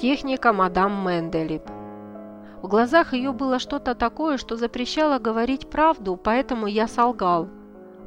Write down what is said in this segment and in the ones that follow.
Техника мадам Менделип. В глазах ее было что-то такое, что запрещало говорить правду, поэтому я солгал.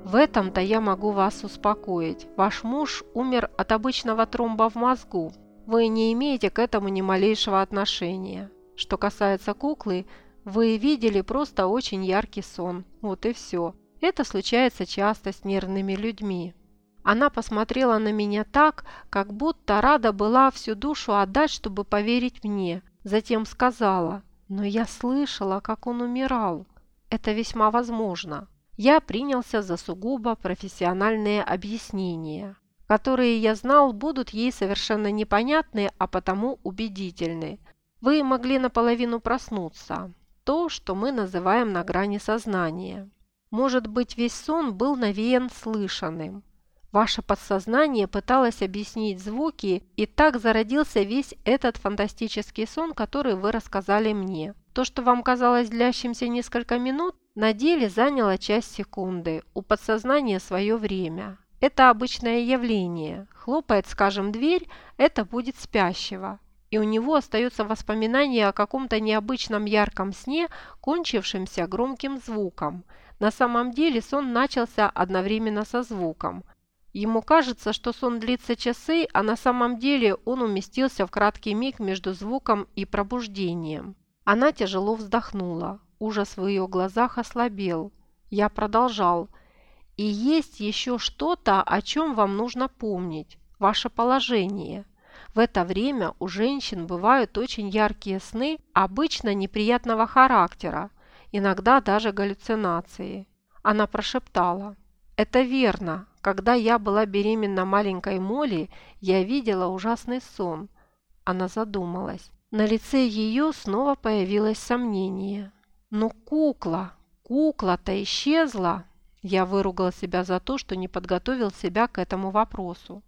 В этом-то я могу вас успокоить. Ваш муж умер от обычного тромба в мозгу. Вы не имеете к этому ни малейшего отношения. Что касается куклы, вы видели просто очень яркий сон. Вот и все. Это случается часто с нервными людьми. Она посмотрела на меня так, как будто рада была всю душу отдать, чтобы поверить мне. Затем сказала, «Но я слышала, как он умирал. Это весьма возможно». Я принялся за сугубо профессиональные объяснения, которые, я знал, будут ей совершенно непонятны, а потому убедительны. Вы могли наполовину проснуться. То, что мы называем на грани сознания. Может быть, весь сон был навеян слышанным. Ваше подсознание пыталось объяснить звуки, и так зародился весь этот фантастический сон, который вы рассказали мне. То, что вам казалось длящимся несколько минут, на деле заняло часть секунды, у подсознания свое время. Это обычное явление. Хлопает, скажем, дверь, это будет спящего. И у него остается воспоминание о каком-то необычном ярком сне, кончившемся громким звуком – на самом деле сон начался одновременно со звуком. Ему кажется, что сон длится часы, а на самом деле он уместился в краткий миг между звуком и пробуждением. Она тяжело вздохнула. Ужас в ее глазах ослабел. Я продолжал. «И есть еще что-то, о чем вам нужно помнить. Ваше положение. В это время у женщин бывают очень яркие сны, обычно неприятного характера иногда даже галлюцинации. Она прошептала. «Это верно. Когда я была беременна маленькой Молли, я видела ужасный сон». Она задумалась. На лице ее снова появилось сомнение. «Ну, кукла! Кукла-то исчезла!» Я выругал себя за то, что не подготовил себя к этому вопросу.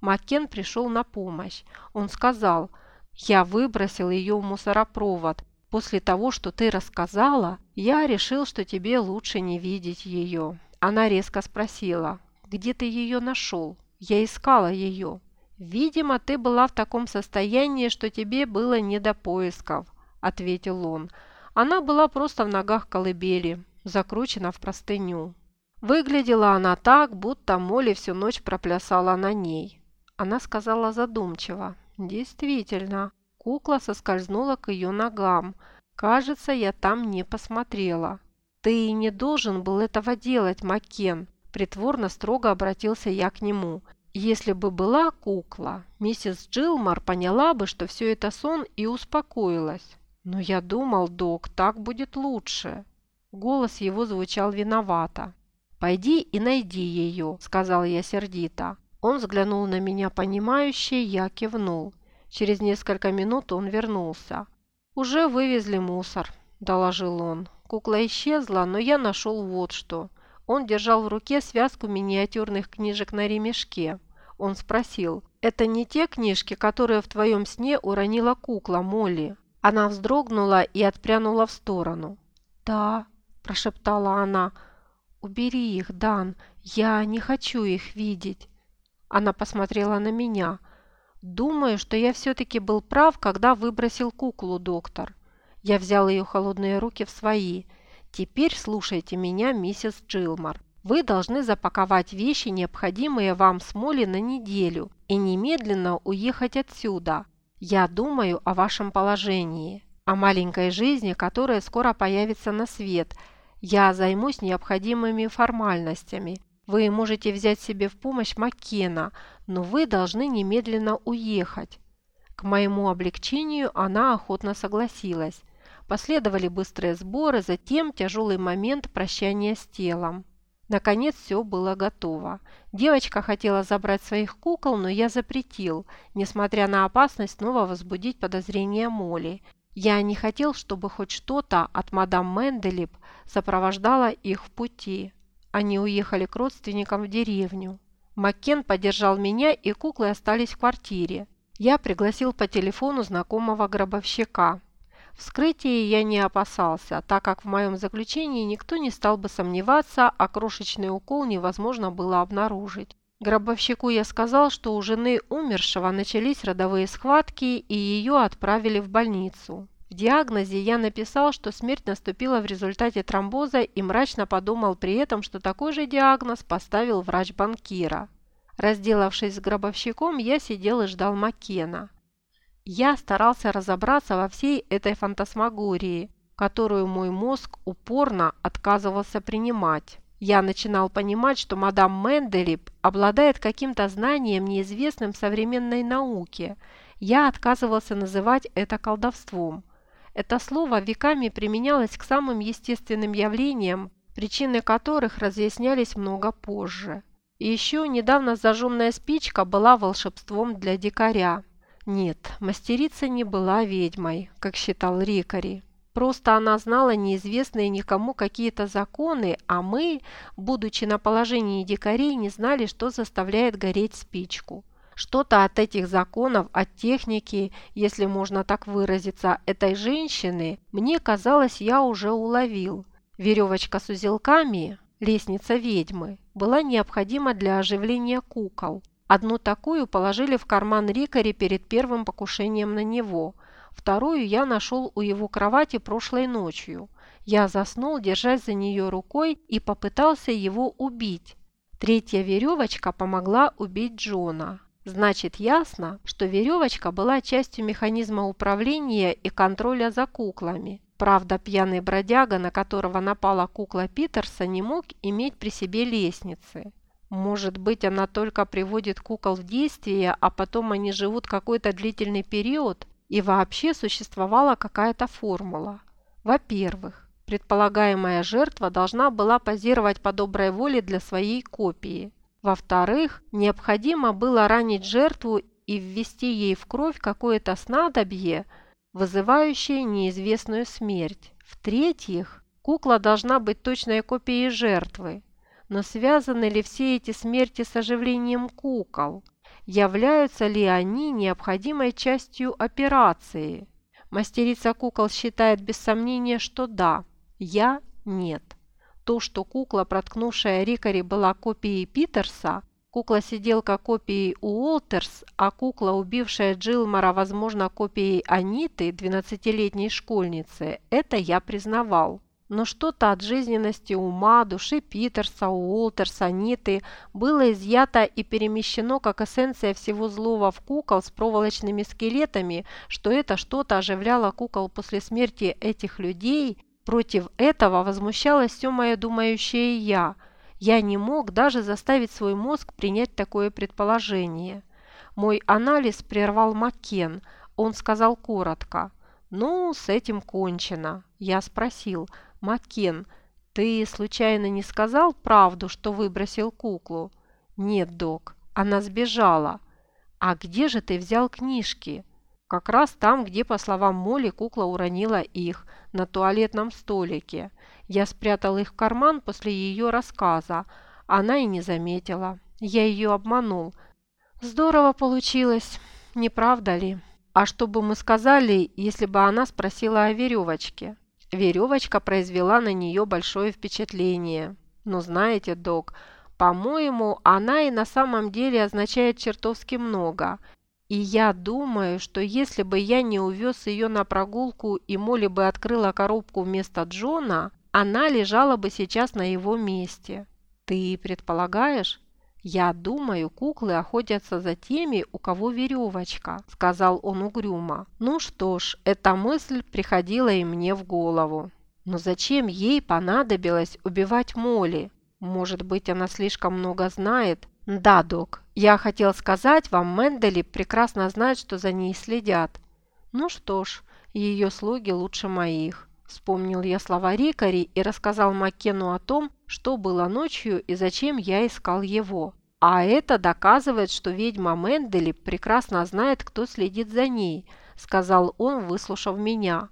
Маккен пришел на помощь. Он сказал, «Я выбросил ее в мусоропровод, После того, что ты рассказала, я решил, что тебе лучше не видеть ее. Она резко спросила, где ты ее нашел? Я искала ее. Видимо, ты была в таком состоянии, что тебе было не до поисков, ответил он. Она была просто в ногах колыбели, закручена в простыню. Выглядела она так, будто Молли всю ночь проплясала на ней. Она сказала задумчиво. «Действительно, Кукла соскользнула к ее ногам. Кажется, я там не посмотрела. «Ты не должен был этого делать, Макен», – притворно строго обратился я к нему. «Если бы была кукла, миссис Джилмар поняла бы, что все это сон и успокоилась. Но я думал, док, так будет лучше». Голос его звучал виновато. «Пойди и найди ее», – сказал я сердито. Он взглянул на меня понимающе, я кивнул. Через несколько минут он вернулся. «Уже вывезли мусор», – доложил он. Кукла исчезла, но я нашел вот что. Он держал в руке связку миниатюрных книжек на ремешке. Он спросил, «Это не те книжки, которые в твоем сне уронила кукла Молли?» Она вздрогнула и отпрянула в сторону. «Да», – прошептала она, – «убери их, Дан, я не хочу их видеть». Она посмотрела на меня – Думаю, что я все-таки был прав, когда выбросил куклу, доктор. Я взял ее холодные руки в свои. Теперь слушайте меня, миссис Джилмар. Вы должны запаковать вещи, необходимые вам с Молли на неделю, и немедленно уехать отсюда. Я думаю о вашем положении, о маленькой жизни, которая скоро появится на свет. Я займусь необходимыми формальностями. Вы можете взять себе в помощь Маккена, но вы должны немедленно уехать. К моему облегчению она охотно согласилась. Последовали быстрые сборы, затем тяжелый момент прощания с телом. Наконец все было готово. Девочка хотела забрать своих кукол, но я запретил, несмотря на опасность снова возбудить подозрения Молли. Я не хотел, чтобы хоть что-то от мадам Менделип сопровождало их в пути. Они уехали к родственникам в деревню. Маккен поддержал меня, и куклы остались в квартире. Я пригласил по телефону знакомого гробовщика. Вскрытия я не опасался, так как в моем заключении никто не стал бы сомневаться, а крошечный укол невозможно было обнаружить. Гробовщику я сказал, что у жены умершего начались родовые схватки и ее отправили в больницу. В диагнозе я написал, что смерть наступила в результате тромбоза и мрачно подумал при этом, что такой же диагноз поставил врач банкира. Разделавшись с гробовщиком, я сидел и ждал Маккена. Я старался разобраться во всей этой фантасмагории, которую мой мозг упорно отказывался принимать. Я начинал понимать, что мадам Менделип обладает каким-то знанием, неизвестным современной науке. Я отказывался называть это колдовством. Это слово веками применялось к самым естественным явлениям, причины которых разъяснялись много позже. И еще недавно зажженная спичка была волшебством для дикаря. Нет, мастерица не была ведьмой, как считал Рикари. Просто она знала неизвестные никому какие-то законы, а мы, будучи на положении дикарей, не знали, что заставляет гореть спичку. Что-то от этих законов, от техники, если можно так выразиться, этой женщины, мне казалось, я уже уловил. Веревочка с узелками, лестница ведьмы, была необходима для оживления кукол. Одну такую положили в карман Рикари перед первым покушением на него. Вторую я нашел у его кровати прошлой ночью. Я заснул, держась за нее рукой, и попытался его убить. Третья веревочка помогла убить Джона. Значит, ясно, что веревочка была частью механизма управления и контроля за куклами. Правда, пьяный бродяга, на которого напала кукла Питерса, не мог иметь при себе лестницы. Может быть, она только приводит кукол в действие, а потом они живут какой-то длительный период, и вообще существовала какая-то формула. Во-первых, предполагаемая жертва должна была позировать по доброй воле для своей копии – во-вторых, необходимо было ранить жертву и ввести ей в кровь какое-то снадобье, вызывающее неизвестную смерть. В-третьих, кукла должна быть точной копией жертвы. Но связаны ли все эти смерти с оживлением кукол? Являются ли они необходимой частью операции? Мастерица кукол считает без сомнения, что да, я – нет. То, что кукла, проткнувшая Рикари, была копией Питерса, кукла-сиделка копией Уолтерс, а кукла, убившая Джилмара, возможно, копией Аниты, 12-летней школьницы, это я признавал. Но что-то от жизненности ума, души Питерса, Уолтерса, Аниты было изъято и перемещено как эссенция всего злого в кукол с проволочными скелетами, что это что-то оживляло кукол после смерти этих людей – Против этого возмущалось все мое думающее «я». Я не мог даже заставить свой мозг принять такое предположение. Мой анализ прервал Маккен. Он сказал коротко. «Ну, с этим кончено». Я спросил. «Маккен, ты случайно не сказал правду, что выбросил куклу?» «Нет, док, она сбежала». «А где же ты взял книжки?» Как раз там, где, по словам Молли, кукла уронила их, на туалетном столике. Я спрятал их в карман после ее рассказа. Она и не заметила. Я ее обманул. Здорово получилось, не правда ли? А что бы мы сказали, если бы она спросила о веревочке? Веревочка произвела на нее большое впечатление. Но знаете, док, по-моему, она и на самом деле означает чертовски много – и я думаю, что если бы я не увез ее на прогулку и Молли бы открыла коробку вместо Джона, она лежала бы сейчас на его месте. Ты предполагаешь? «Я думаю, куклы охотятся за теми, у кого веревочка», – сказал он угрюмо. «Ну что ж, эта мысль приходила и мне в голову. Но зачем ей понадобилось убивать Молли? Может быть, она слишком много знает, «Да, док, я хотел сказать вам, Мендели прекрасно знает, что за ней следят». «Ну что ж, ее слуги лучше моих». Вспомнил я слова Рикари и рассказал Маккену о том, что было ночью и зачем я искал его. А это доказывает, что ведьма Мендели прекрасно знает, кто следит за ней, сказал он, выслушав меня.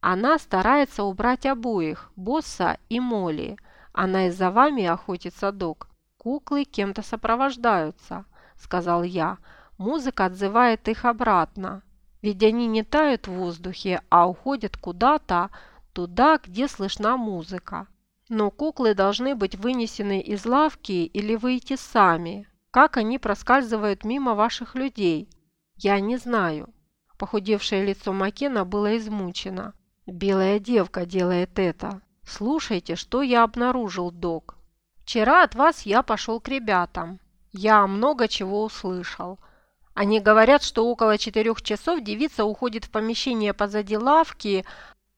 Она старается убрать обоих, босса и Молли. Она и за вами охотится, док. «Куклы кем-то сопровождаются», – сказал я. «Музыка отзывает их обратно. Ведь они не тают в воздухе, а уходят куда-то, туда, где слышна музыка. Но куклы должны быть вынесены из лавки или выйти сами. как они проскальзывают мимо ваших людей? Я не знаю». Похудевшее лицо Макена было измучено. «Белая девка делает это. Слушайте, что я обнаружил, док. Вчера от вас я пошел к ребятам. Я много чего услышал. Они говорят, что около четырех часов девица уходит в помещение позади лавки,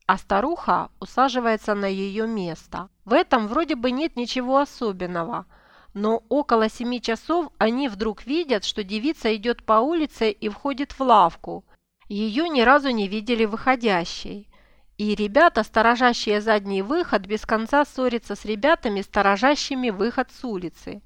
а старуха усаживается на ее место. В этом вроде бы нет ничего особенного. Но около семи часов они вдруг видят, что девица идет по улице и входит в лавку. Ее ни разу не видели выходящей. И ребята, сторожащие задний выход, без конца ссорятся с ребятами, сторожащими выход с улицы.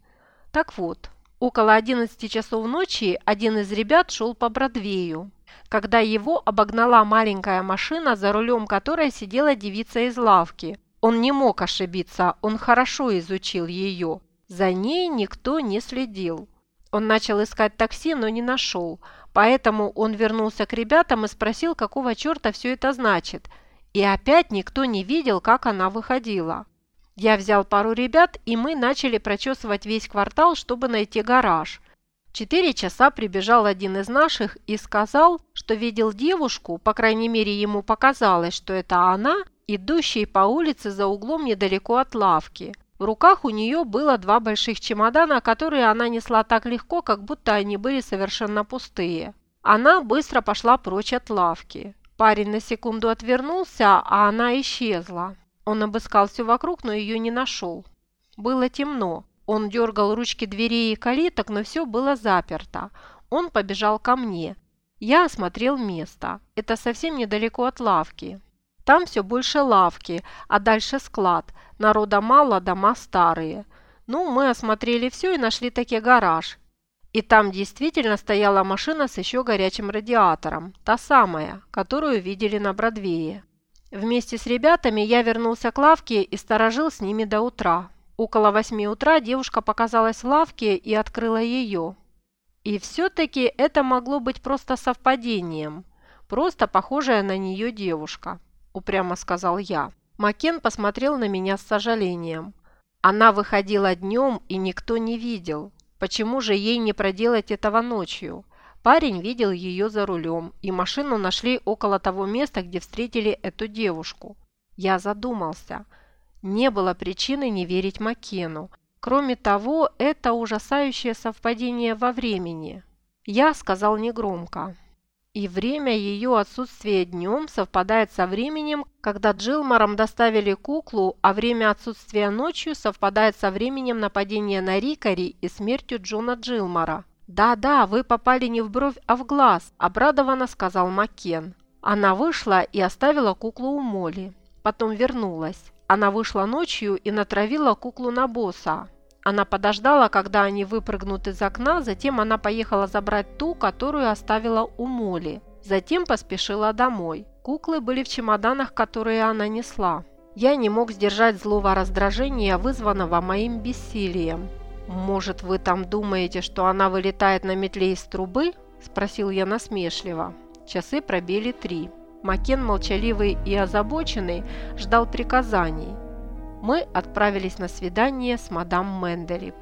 Так вот, Около 11 часов ночи один из ребят шел по Бродвею, когда его обогнала маленькая машина, за рулем которой сидела девица из лавки. Он не мог ошибиться, он хорошо изучил ее. За ней никто не следил. Он начал искать такси, но не нашел. Поэтому он вернулся к ребятам и спросил, какого черта все это значит. И опять никто не видел, как она выходила. Я взял пару ребят, и мы начали прочесывать весь квартал, чтобы найти гараж. Четыре часа прибежал один из наших и сказал, что видел девушку, по крайней мере ему показалось, что это она, идущей по улице за углом недалеко от лавки. В руках у нее было два больших чемодана, которые она несла так легко, как будто они были совершенно пустые. Она быстро пошла прочь от лавки. Парень на секунду отвернулся, а она исчезла. Он обыскал все вокруг, но ее не нашел. Было темно. Он дергал ручки дверей и калиток, но все было заперто. Он побежал ко мне. Я осмотрел место. Это совсем недалеко от лавки. Там все больше лавки, а дальше склад. Народа мало, дома старые. Ну, мы осмотрели все и нашли таки гараж. И там действительно стояла машина с еще горячим радиатором. Та самая, которую видели на Бродвее. Вместе с ребятами я вернулся к лавке и сторожил с ними до утра. Около восьми утра девушка показалась в лавке и открыла ее. И все-таки это могло быть просто совпадением. Просто похожая на нее девушка, упрямо сказал я. Макен посмотрел на меня с сожалением. Она выходила днем, и никто не видел. Почему же ей не проделать этого ночью? Парень видел ее за рулем, и машину нашли около того места, где встретили эту девушку. Я задумался. Не было причины не верить Макену. Кроме того, это ужасающее совпадение во времени. Я сказал негромко. И время ее отсутствия днем совпадает со временем, когда Джилмаром доставили куклу, а время отсутствия ночью совпадает со временем нападения на Рикари и смертью Джона Джилмара. «Да-да, вы попали не в бровь, а в глаз», – обрадованно сказал Маккен. Она вышла и оставила куклу у Моли. Потом вернулась. Она вышла ночью и натравила куклу на босса. Она подождала, когда они выпрыгнут из окна, затем она поехала забрать ту, которую оставила у Моли. Затем поспешила домой. Куклы были в чемоданах, которые она несла. Я не мог сдержать злого раздражения, вызванного моим бессилием. «Может, вы там думаете, что она вылетает на метле из трубы?» – спросил я насмешливо. Часы пробили три. Макен, молчаливый и озабоченный, ждал приказаний. Мы отправились на свидание с мадам Менделип.